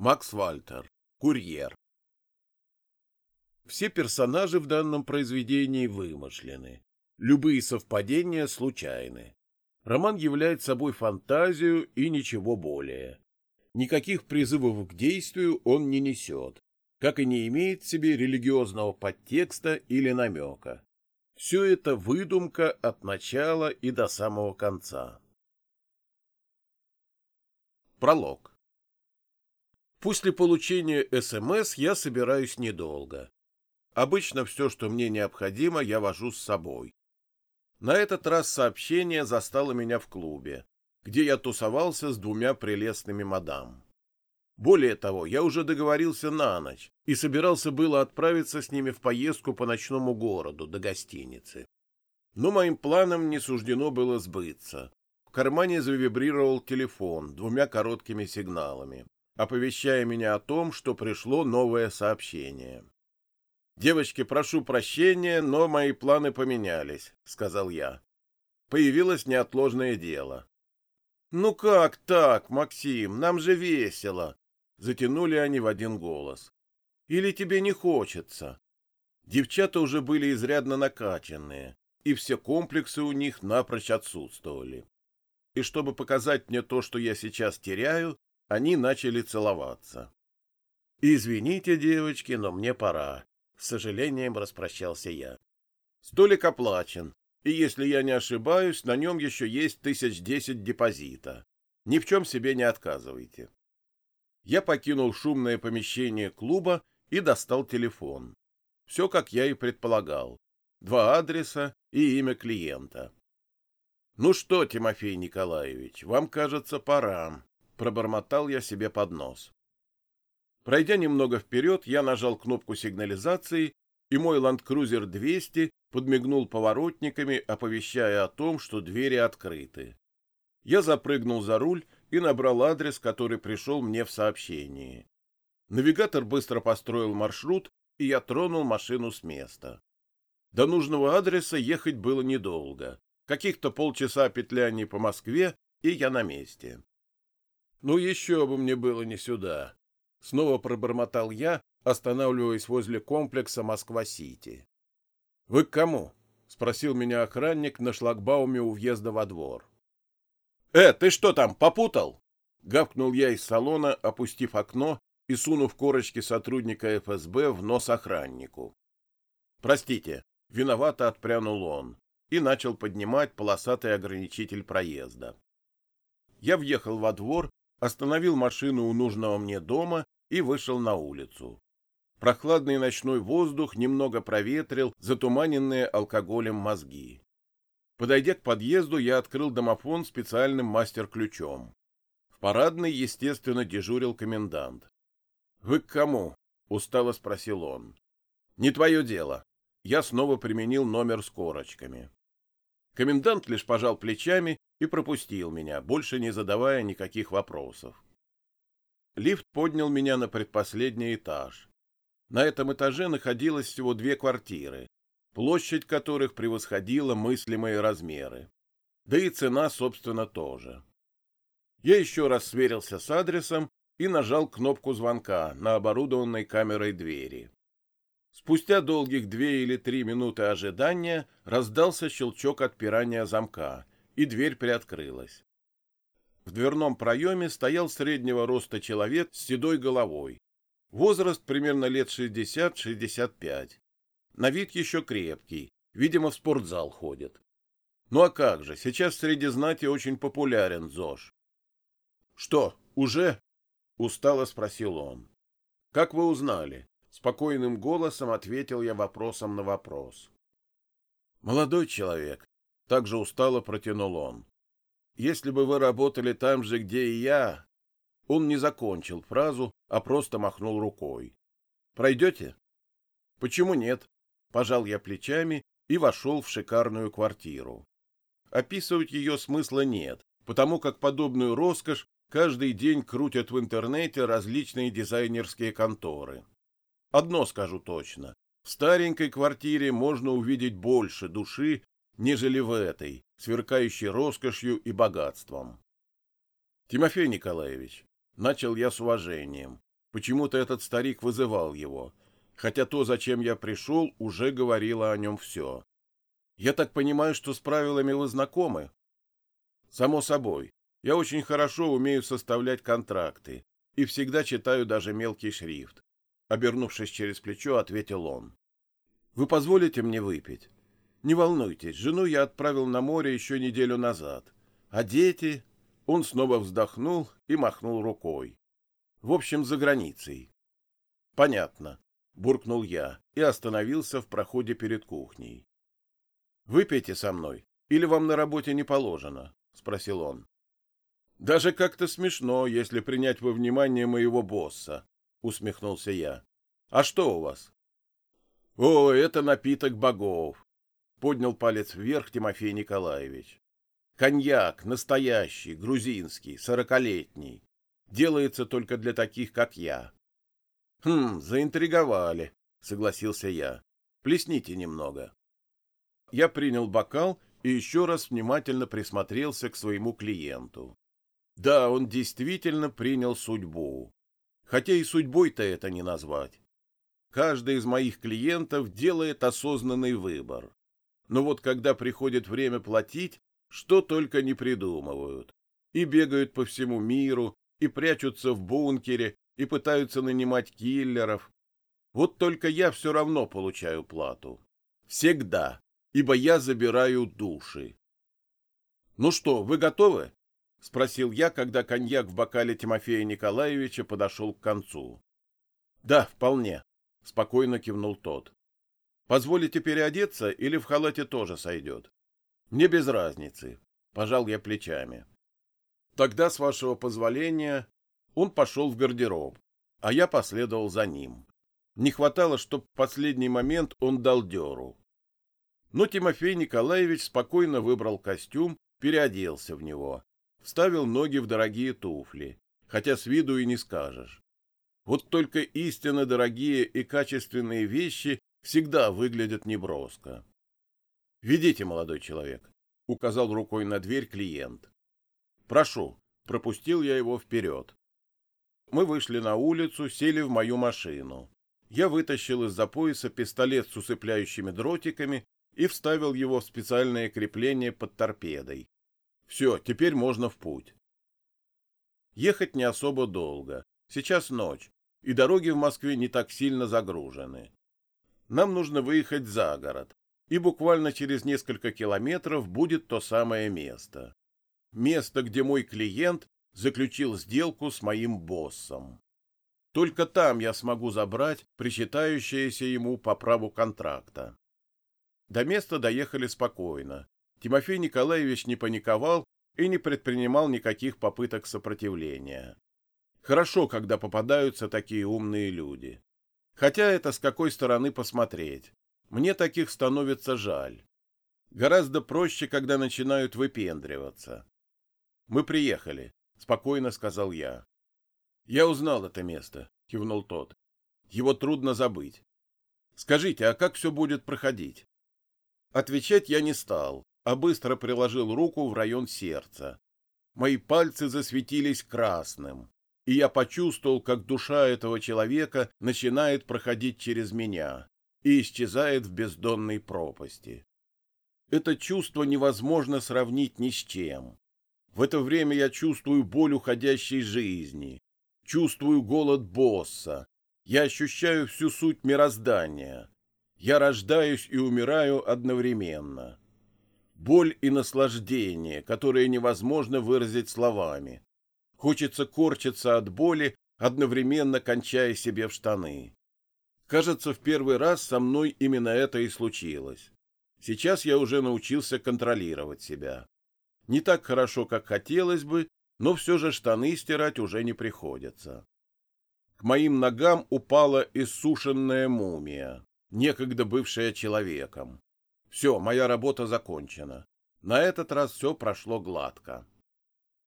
Макс Вальтер. Курьер. Все персонажи в данном произведении вымышлены. Любые совпадения случайны. Роман является собой фантазию и ничего более. Никаких призывов к действию он не несет, как и не имеет в себе религиозного подтекста или намека. Все это выдумка от начала и до самого конца. Пролог. После получения СМС я собираюсь недолго. Обычно все, что мне необходимо, я вожу с собой. На этот раз сообщение застало меня в клубе, где я тусовался с двумя прелестными мадам. Более того, я уже договорился на ночь и собирался было отправиться с ними в поездку по ночному городу до гостиницы. Но моим планам не суждено было сбыться. В кармане завибрировал телефон двумя короткими сигналами оповещая меня о том, что пришло новое сообщение. «Девочки, прошу прощения, но мои планы поменялись», — сказал я. Появилось неотложное дело. «Ну как так, Максим, нам же весело!» — затянули они в один голос. «Или тебе не хочется?» Девчата уже были изрядно накачанные, и все комплексы у них напрочь отсутствовали. И чтобы показать мне то, что я сейчас теряю, они начали целоваться. «Извините, девочки, но мне пора», — с сожалением распрощался я. «Столик оплачен, и, если я не ошибаюсь, на нем еще есть тысяч десять депозита. Ни в чем себе не отказывайте». Я покинул шумное помещение клуба и достал телефон. Все, как я и предполагал. Два адреса и имя клиента. «Ну что, Тимофей Николаевич, вам, кажется, пора», Пробормотал я себе под нос. Пройдя немного вперед, я нажал кнопку сигнализации, и мой Cruiser 200 подмигнул поворотниками, оповещая о том, что двери открыты. Я запрыгнул за руль и набрал адрес, который пришел мне в сообщении. Навигатор быстро построил маршрут, и я тронул машину с места. До нужного адреса ехать было недолго. Каких-то полчаса петляний по Москве, и я на месте. Ну еще бы мне было не сюда. Снова пробормотал я, останавливаясь возле комплекса Москва-Сити. Вы к кому? спросил меня охранник на шлагбауме у въезда во двор. Э, ты что там, попутал? гавкнул я из салона, опустив окно и сунув корочки сотрудника ФСБ в нос охраннику. Простите, виновато отпрянул он и начал поднимать полосатый ограничитель проезда. Я въехал во двор остановил машину у нужного мне дома и вышел на улицу. Прохладный ночной воздух немного проветрил затуманенные алкоголем мозги. Подойдя к подъезду, я открыл домофон специальным мастер-ключом. В парадной, естественно, дежурил комендант. — Вы к кому? — устало спросил он. — Не твое дело. Я снова применил номер с корочками. Комендант лишь пожал плечами и пропустил меня, больше не задавая никаких вопросов. Лифт поднял меня на предпоследний этаж. На этом этаже находилось всего две квартиры, площадь которых превосходила мыслимые размеры. Да и цена, собственно, тоже. Я еще раз сверился с адресом и нажал кнопку звонка на оборудованной камерой двери. Спустя долгих две или три минуты ожидания раздался щелчок отпирания замка, и дверь приоткрылась. В дверном проеме стоял среднего роста человек с седой головой. Возраст примерно лет 60-65. На вид еще крепкий, видимо, в спортзал ходит. Ну а как же, сейчас среди знати очень популярен ЗОЖ. — Что, уже? — устало спросил он. — Как вы узнали? — спокойным голосом ответил я вопросом на вопрос. — Молодой человек, также устало протянул он. Если бы вы работали там же, где и я... Он не закончил фразу, а просто махнул рукой. Пройдете? Почему нет? Пожал я плечами и вошел в шикарную квартиру. Описывать ее смысла нет, потому как подобную роскошь каждый день крутят в интернете различные дизайнерские конторы. Одно скажу точно. В старенькой квартире можно увидеть больше души, нежели в этой, сверкающей роскошью и богатством. Тимофей Николаевич, начал я с уважением, Почему-то этот старик вызывал его, хотя то, зачем я пришел, уже говорило о нем все. Я так понимаю, что с правилами вы знакомы? Само собой. Я очень хорошо умею составлять контракты и всегда читаю даже мелкий шрифт. Обернувшись через плечо, ответил он. Вы позволите мне выпить? Не волнуйтесь, жену я отправил на море еще неделю назад. А дети... Он снова вздохнул и махнул рукой. В общем, за границей. Понятно, буркнул я и остановился в проходе перед кухней. Выпейте со мной, или вам на работе не положено? спросил он. Даже как-то смешно, если принять во внимание моего босса, усмехнулся я. А что у вас? О, это напиток богов, поднял палец вверх Тимофей Николаевич. Коньяк, настоящий, грузинский, сорокалетний. Делается только для таких, как я. Хм, заинтриговали, согласился я. Плесните немного. Я принял бокал и еще раз внимательно присмотрелся к своему клиенту. Да, он действительно принял судьбу. Хотя и судьбой-то это не назвать. Каждый из моих клиентов делает осознанный выбор. Но вот когда приходит время платить, что только не придумывают. И бегают по всему миру, и прячутся в бункере, и пытаются нанимать киллеров. Вот только я все равно получаю плату. Всегда, ибо я забираю души. «Ну что, вы готовы?» — спросил я, когда коньяк в бокале Тимофея Николаевича подошел к концу. «Да, вполне», — спокойно кивнул тот. «Позволите переодеться или в халате тоже сойдет?» Мне без разницы, пожал я плечами. Тогда, с вашего позволения, он пошел в гардероб, а я последовал за ним. Не хватало, чтоб в последний момент он дал дёру. Но Тимофей Николаевич спокойно выбрал костюм, переоделся в него, вставил ноги в дорогие туфли, хотя с виду и не скажешь. Вот только истинно дорогие и качественные вещи всегда выглядят неброско. «Ведите, молодой человек», — указал рукой на дверь клиент. «Прошу», — пропустил я его вперед. Мы вышли на улицу, сели в мою машину. Я вытащил из-за пояса пистолет с усыпляющими дротиками и вставил его в специальное крепление под торпедой. Все, теперь можно в путь. Ехать не особо долго. Сейчас ночь, и дороги в Москве не так сильно загружены. Нам нужно выехать за город, и буквально через несколько километров будет то самое место. Место, где мой клиент заключил сделку с моим боссом. Только там я смогу забрать причитающееся ему по праву контракта. До места доехали спокойно. Тимофей Николаевич не паниковал и не предпринимал никаких попыток сопротивления. Хорошо, когда попадаются такие умные люди. Хотя это с какой стороны посмотреть. Мне таких становится жаль. Гораздо проще, когда начинают выпендриваться. Мы приехали, спокойно сказал я. Я узнал это место, кивнул тот. Его трудно забыть. Скажите, а как все будет проходить? Отвечать я не стал, а быстро приложил руку в район сердца. Мои пальцы засветились красным, и я почувствовал, как душа этого человека начинает проходить через меня, и исчезает в бездонной пропасти. Это чувство невозможно сравнить ни с чем. В это время я чувствую боль уходящей жизни, чувствую голод босса, я ощущаю всю суть мироздания. Я рождаюсь и умираю одновременно. Боль и наслаждение, которые невозможно выразить словами. Хочется корчиться от боли, одновременно кончая себе в штаны. Кажется, в первый раз со мной именно это и случилось. Сейчас я уже научился контролировать себя. Не так хорошо, как хотелось бы, но все же штаны стирать уже не приходится. К моим ногам упала иссушенная мумия, некогда бывшая человеком. Все, моя работа закончена. На этот раз все прошло гладко.